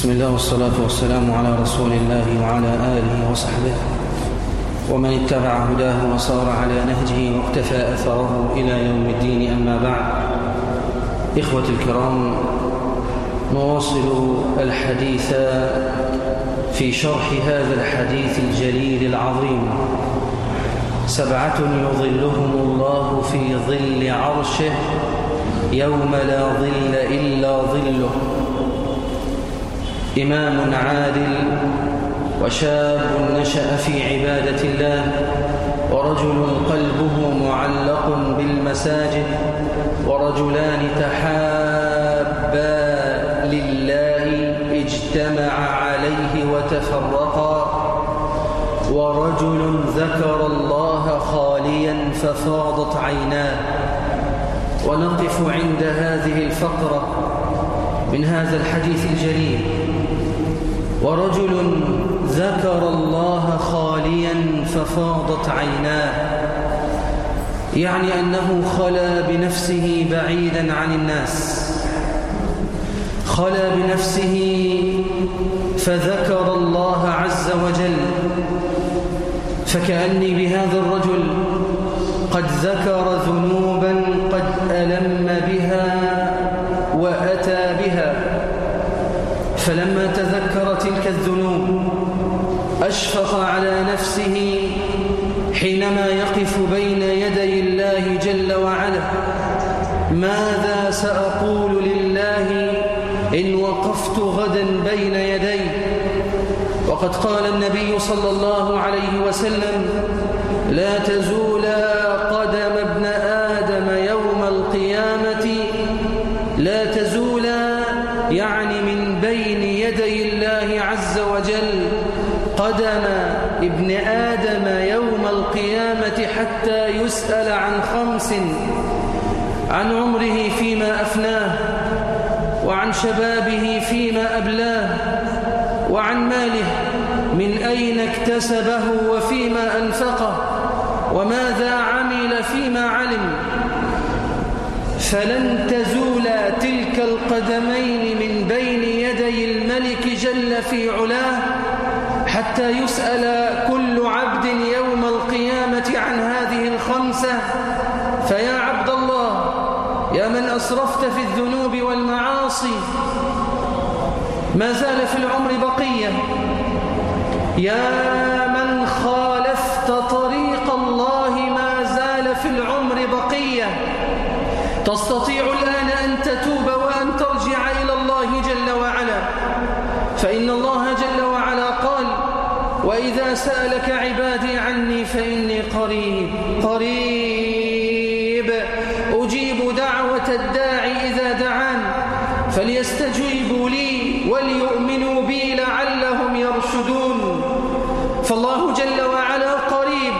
بسم الله والصلاة والسلام على رسول الله وعلى آله وصحبه. ومن اتبع هداه وصار على نهجه واقتفى أثره إلى يوم الدين أما بعد. إخوة الكرام نواصل الحديث في شرح هذا الحديث الجليل العظيم. سبعة يظلهم الله في ظل عرشه يوم لا ظل إلا ظله. إمام عادل وشاب نشأ في عبادة الله ورجل قلبه معلق بالمساجد ورجلان تحابا لله اجتمع عليه وتفرقا ورجل ذكر الله خاليا ففاضت عيناه. ونقف عند هذه الفقرة من هذا الحديث الجليل. ورجل ذكر الله خاليا ففاضت عيناه يعني أنه خلا بنفسه بعيدا عن الناس. خلا بنفسه فذكر الله عز وجل فكأني بهذا الرجل قد ذكر ذنوبا قد ألم بها فلما تذكر تلك الذنوب أشفق على نفسه حينما يقف بين يدي الله جل وعلا. ماذا سأقول لله إن وقفت غدا بين يديه وقد قال النبي صلى الله عليه وسلم لا تزول الله عز وجل قدم ابن آدم يوم القيامة حتى يسأل عن خمس عن عمره فيما أفناه وعن شبابه فيما أبلاه وعن ماله من أين اكتسبه وفيما أنفقه وماذا عمل فيما علم. فلن تزول تلك القدمين من بين يدي الملك جل في علاه حتى يسأل كل عبد يوم القيامة عن هذه الخمسة. فيا عبد الله يا من أسرفت في الذنوب والمعاصي ما زال في العمر بقية. يا تستطيع الآن أن تتوب وأن ترجع إلى الله جل وعلا. فإن الله جل وعلا قال وإذا سألك عبادي عني فإني قريب قريب. أجيب دعوة الداعي إذا دعان. فليستجيبوا لي وليؤمنوا بي لعلهم يرشدون. فالله جل وعلا قريب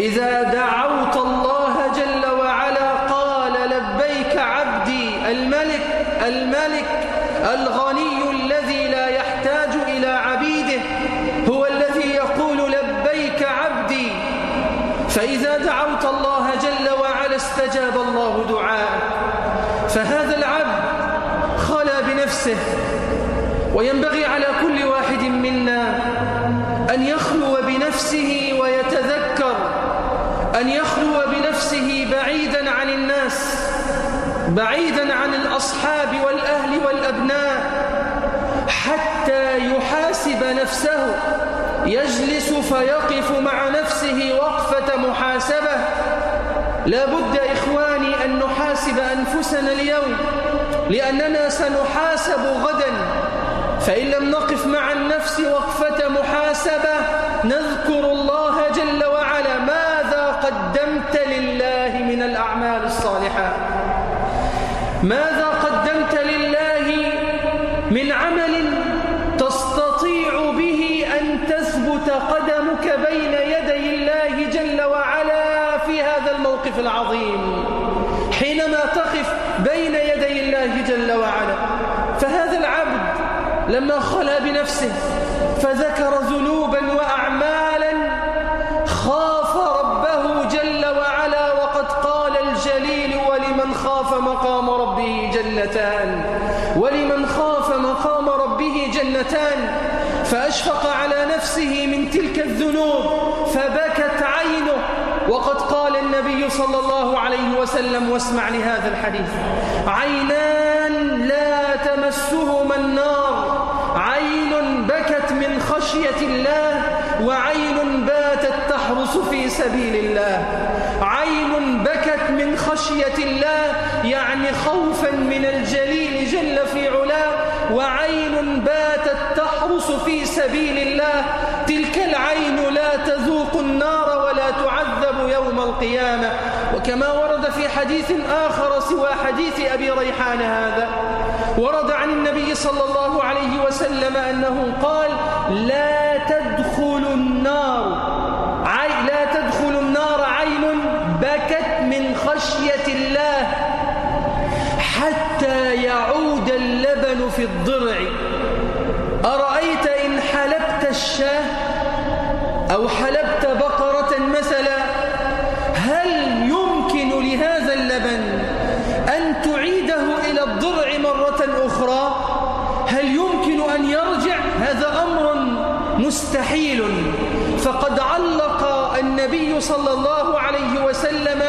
إذا دعوت الله جل وعلا قال لبيك عبدي الملك الملك الغني الذي لا يحتاج إلى عبيده هو الذي يقول لبيك عبدي. فإذا دعوت الله جل وعلا استجاب الله دعاءك فهذا العبد خلا بنفسه. وينبغي على كل واحد منا أن يخلو بنفسه ويتذكر. أن يخلو بنفسه بعيدا عن الناس بعيدا عن الأصحاب والأهل والأبناء حتى يحاسب نفسه يجلس فيقف مع نفسه وقفة محاسبة. لا بد إخواني أن نحاسب أنفسنا اليوم لأننا سنحاسب غدا. فإن لم نقف مع النفس وقفة محاسبة نذكر الله جل وعلا ماذا قدمت لله من الأعمال الصالحة. ماذا قدمت الموقف العظيم. حينما تقف بين يدي الله جل وعلا فهذا العبد لما خلا بنفسه فذكر ذنوبا وأعمالا خاف ربه جل وعلا وقد قال الجليل ولمن خاف مقام ربه جنتان؟ ولمن خاف مقام ربه جنتان؟ فأشفق على نفسه من تلك الذنوب فبكت عينه وقد قال النبي صلى الله عليه وسلم واسمع لهذا الحديث. عينان لا تمسهما النار. عين بكت من خشية الله وعين باتت تحرس في سبيل الله. عين بكت من خشية الله يعني خوفا من الجليل جل في علاه. وعين باتت تحرس في سبيل الله. تلك العين لا تذوق النار. القيامة. وكما ورد في حديث آخر سوى حديث أبي ريحان هذا. ورد عن النبي صلى الله عليه وسلم أنه قال لا تدخل النار لا تدخل النار عين بكت من خشية الله حتى يعود اللبن في الضرع أرأيت إن حلبت الشاه أو حلبت بقرة مثلا هل يمكن لهذا اللبن أن تعيده إلى الضرع مرة أخرى هل يمكن أن يرجع؟ هذا أمر مستحيل. فقد علق النبي صلى الله عليه وسلم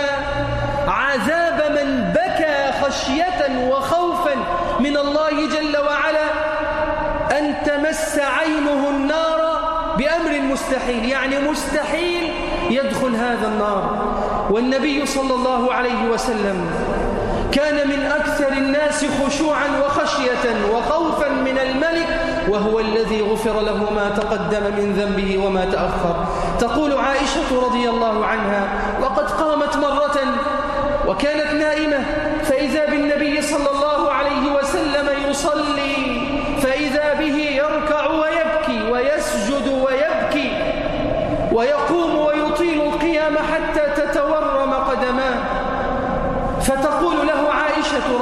عذاب من بكى خشية وخوفا من الله جل وعلا أن تمس عينه النار بأمر مستحيل. يعني مستحيل يدخل هذا النار. والنبي صلى الله عليه وسلم كان من أكثر الناس خشوعا وخشية وخوفا من الملك وهو الذي غفر له ما تقدم من ذنبه وما تأخر. تقول عائشة رضي الله عنها وقد قامت مرة وكانت نائمة فإذا بالنبي صلى الله عليه وسلم يصلي فإذا به يركع ويبكي ويسجد ويبكي ويقوم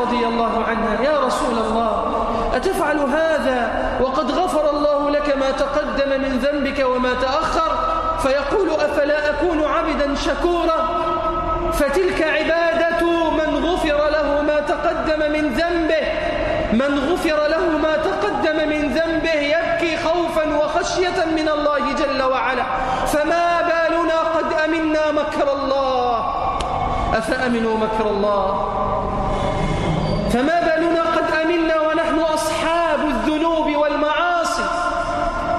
رضي الله عنها يا رسول الله أتفعل هذا؟ وقد غفر الله لك ما تقدم من ذنبك وما تأخر؟ فيقول أفلا أكون عبدا شكورا؟ فتلك عبادة من غفر له ما تقدم من ذنبه من غفر له ما تقدم من ذنبه يبكي خوفا وخشية من الله جل وعلا. فما بالنا قد أمنا مكر الله. أفأمنوا مكر الله؟ فما بالنا قد أمنا ونحن أصحاب الذنوب والمعاصي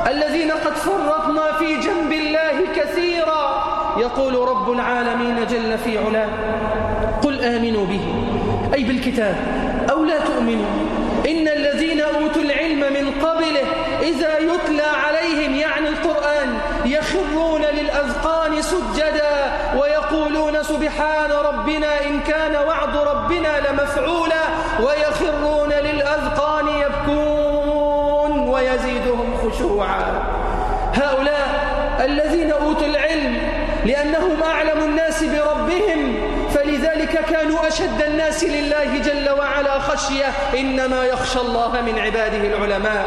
الذين قد فرطنا في جنب الله كثيرا. يقول رب العالمين جل في علاه قل آمنوا به. أي بالكتاب أو لا تؤمنوا. إن الذين أوتوا العلم من قبله إذا يتلى عليهم يعني القرآن يخرون للأذقان سجدا ويقولون سبحان ربنا إن كان وعد ربنا لمفعولا. ويخرون للأذقان يبكون ويزيدهم خشوعا. هؤلاء الذين أوتوا العلم لأنهم أعلم الناس بربهم فلذلك كانوا أشد الناس لله جل وعلا خشية. إنما يخشى الله من عباده العلماء.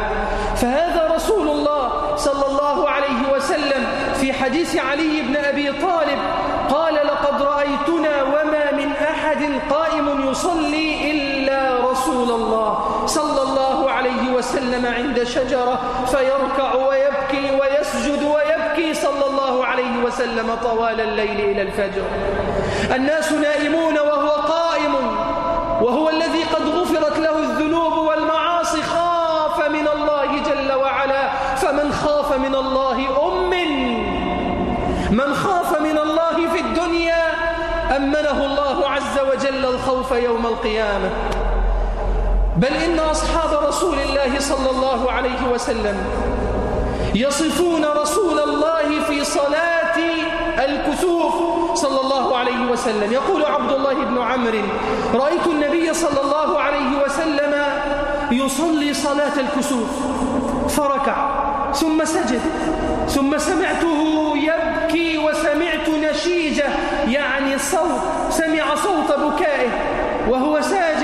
فهذا رسول الله صلى الله عليه وسلم في حديث علي بن أبي طالب قال لقد رأيتنا وما من أحد قائم يصلي إلا رسول الله صلى الله عليه وسلم عند شجرة فيركع ويبكي ويسجد ويبكي صلى الله عليه وسلم طوال الليل إلى الفجر. الناس نائمون وهو قائم وهو الذي قد غفرت له الذنوب والمعاصي. خاف من الله جل وعلا فمن خاف من الله أمن من خاف من الله في الدنيا أمنه الله عز وجل الخوف يوم القيامة. بل إن أصحاب رسول الله صلى الله عليه وسلم يصفون رسول الله في صلاة الكسوف صلى الله عليه وسلم. يقول عبد الله بن عمرو رأيت النبي صلى الله عليه وسلم يصلي صلاة الكسوف فركع ثم سجد ثم سمعته يبكي وسمعت نشيجة يعني صوت سمع صوت بكائه وهو ساجد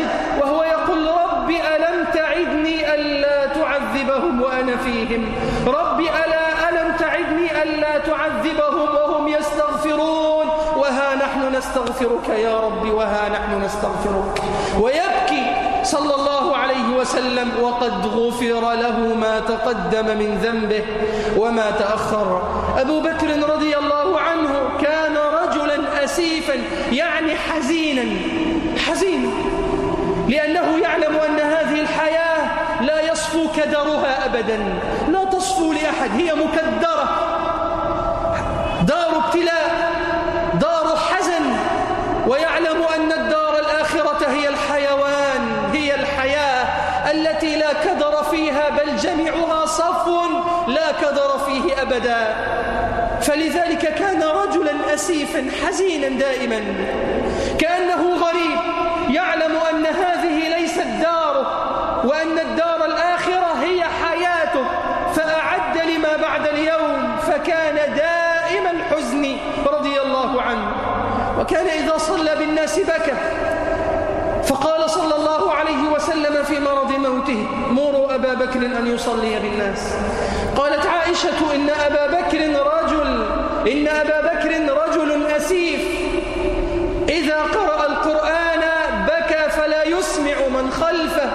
تعذبهم وأنا فيهم. رب ألا ألم تعدني ألا تعذبهم وهم يستغفرون؟ وها نحن نستغفرك يا رب وها نحن نستغفرك. ويبكي صلى الله عليه وسلم وقد غفر له ما تقدم من ذنبه وما تأخر. أبو بكر رضي الله عنه كان رجلا أسيفا يعني حزينا حزينا لأنه يعلم أن هذه الحياة يصفو كدرها أبدا. لا تصفو لأحد هي مكدرة. دار ابتلاء دار حزن. ويعلم أن الدار الآخرة هي الحيوان هي الحياة التي لا كدر فيها بل جميعها صفو لا كدر فيه أبدا. فلذلك كان رجلا أسيفا حزينا دائما كأنه غريب يعلم أن هذه ليست داره وأن الدار الآخرة هي حياته فأعد لما بعد اليوم فكان دائم الحزن رضي الله عنه وكان إذا صلى بالناس بكى. فقال صلى الله عليه وسلم في مرض موته مروا أبا بكر أن يصلي بالناس. قالت عائشة إن أبا بكر رجل إن أبا بكر رجل أسيف. إذا قرأ القرآن بكى فلا يسمع من خلفه.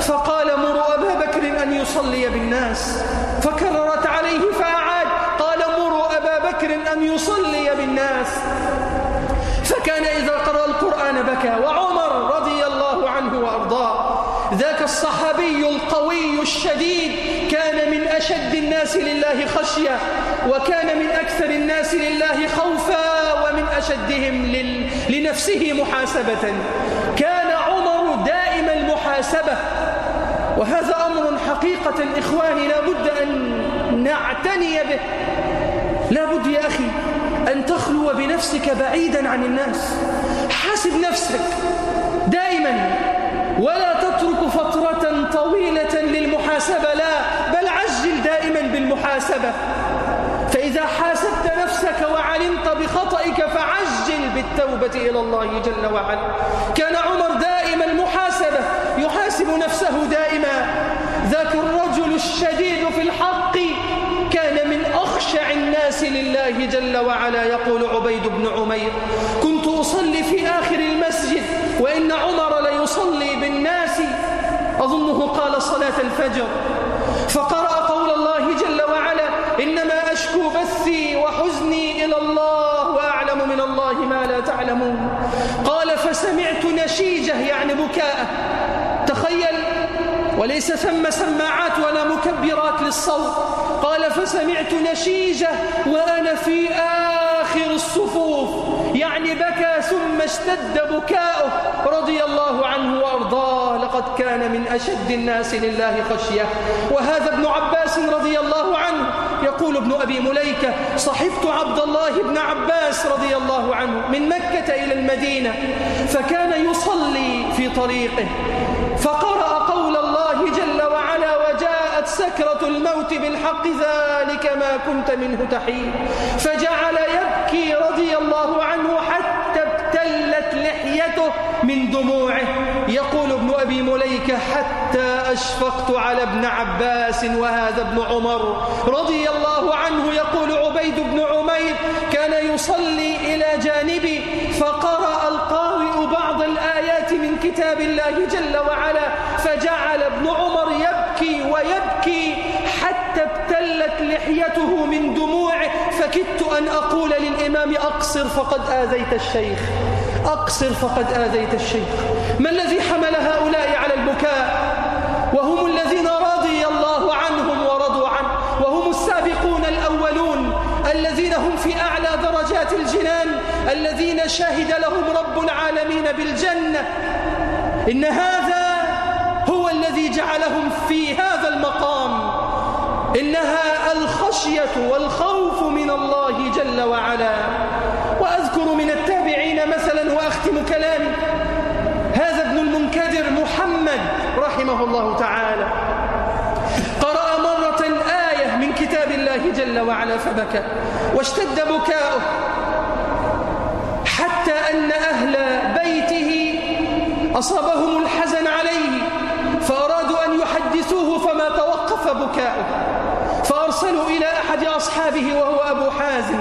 فقال مروا أبا بكر أن يصلي بالناس. فكررت عليه فأعاد قال مروا أبا بكر أن يصلي بالناس. بكى وعمر رضي الله عنه وأرضاه. ذاك الصحابي القوي الشديد كان من أشد الناس لله خشية وكان من أكثر الناس لله خوفا ومن أشدهم لل... لنفسه محاسبة. كان عمر دائم المحاسبة. وهذا أمر حقيقة إخواني لا بد أن نعتني به. لا بد يا أخي أن تخلو بنفسك بعيدا عن الناس حاسب نفسك دائما ولا تترك فترة طويلة للمحاسبة لا بل عجل دائما بالمحاسبة فإذا حاسبت نفسك وعلمت بخطئك فعجل بالتوبة إلى الله جل وعلا. كان عمر دائما المحاسبة يحاسب نفسه دائما. ذاك الرجل الشديد في الحق كان من أخشع الناس لله جل وعلا يقول عبيد بن عمير. كنت أصلي في آخر المسجد وإن عمر ليصلي بالناس. أظنه قال صلاة الفجر. فقرأ إنما أشكو بثي وحزني إلى الله وأعلم من الله ما لا تعلمون. قال فسمعت نشيجة يعني بكاء. تخيل وليس ثم سماعات ولا مكبرات للصوت. قال فسمعت نشيجة وأنا في آخر الصفوف. يعني بكى ثم اشتد بكاؤه رضي الله عنه وأرضاه لقد كان من أشد الناس لله خشية. وهذا ابن عباس رضي الله عنه يقول ابن أبي مليكة صحبت عبد الله بن عباس رضي الله عنه من مكة إلى المدينة فكان يصلي في طريقه فقرأ قول الله جل وعلا وجاءت سكرة الموت بالحق ذلك ما كنت منه تحيد فجعل يبكي رضي الله عنه حتى لحيته من دموعه. يقول ابن أبي مليكة حتى أشفقت على ابن عباس وهذا ابن عمر رضي الله عنه. يقول عبيد بن عمير كان يصلي إلى جانبي فقرأ القارئ بعض الآيات من كتاب الله جل وعلا فجعل ابن عمر يبكي ويبكي حتى ابتلت لحيته من دموعه. فكدت أن أقول للإمام أقصر فقد آذيت الشيخ. أقصر فقد آذيت الشيخ. ما الذي حمل هؤلاء على البكاء؟ وهم الذين رضي الله عنهم ورضوا عنه. وهم السابقون الأولون الذين هم في أعلى درجات الجنان الذين شهد لهم رب العالمين بالجنة. إن هذا هو الذي جعلهم في هذا المقام. إنها الخشية والخوف من الله جل وعلا. وأذكر من التابعين وأختم كلامي. هذا ابن المنكدر محمد رحمه الله تعالى. قرأ مرة آية من كتاب الله جل وعلا فبكى واشتد بكاؤه. حتى أن أهل بيته أصابهم الحزن عليه فأرادوا أن يحدثوه فما توقف بكاؤه. فأرسلوا إلى أحد أصحابه وهو أبو حازم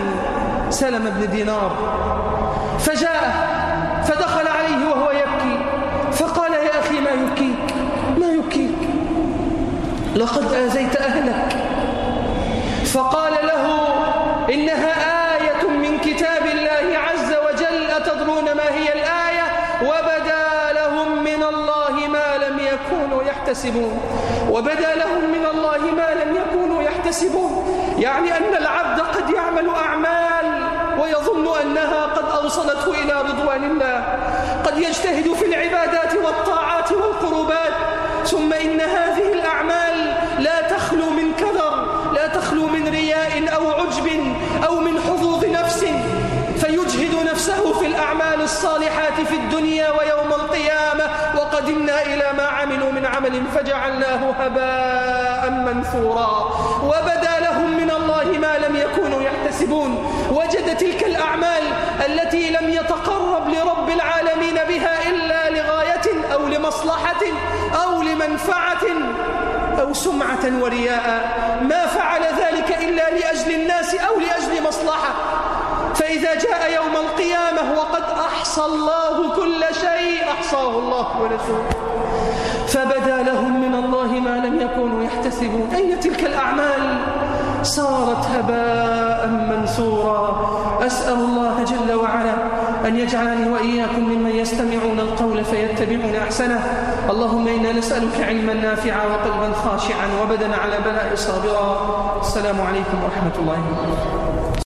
سلم بن دينار. فجاء فدخل عليه وهو يبكي. فقال يا أخي ما يبكيك؟ ما يبكيك؟ لقد آذيت أهلك. فقال له إنها آية من كتاب الله عز وجل أتدرون ما هي الآية؟ وبدا لهم من الله ما لم يكونوا يحتسبون. وبدا لهم من الله ما لم يكونوا يحتسبون. يعني أن أعمال ويظن أنها قد أوصلته إلى رضوان الله. قد يجتهد في العبادات والطاعات والقربات. ثم إن هذه الأعمال لا تخلو من كذر لا تخلو من رياء أو عجب أو من حظوظ نفس. فيجهد نفسه في الأعمال الصالحات في الدنيا ويوم القيامة. وقدمنا إلى ما عملوا من عمل فجعلناه هباء منثورا. وبدا لهم من الله ما لم يكونوا يحتسبون وجد تلك الأعمال التي لم يتقرب لرب العالمين بها إلا لغاية أو لمصلحة أو لمنفعة أو سمعة ورياء. ما فعل ذلك إلا لأجل الناس أو لأجل مصلحة. فإذا جاء يوم القيامة وقد أحصى الله كل شيء أحصاه الله ورسوله. فبدا لهم من الله ما لم يكونوا يحتسبون. أين تلك الأعمال؟ صارت هباء منثورا. أسأل الله جل وعلا أن يجعلني وإياكم ممن يستمعون القول فيتبعون أحسنه. اللهم إنا نسألك علما نافعا وقلبا خاشعا وبدنا على بلاء صابرا. السلام عليكم ورحمة الله وبركاته.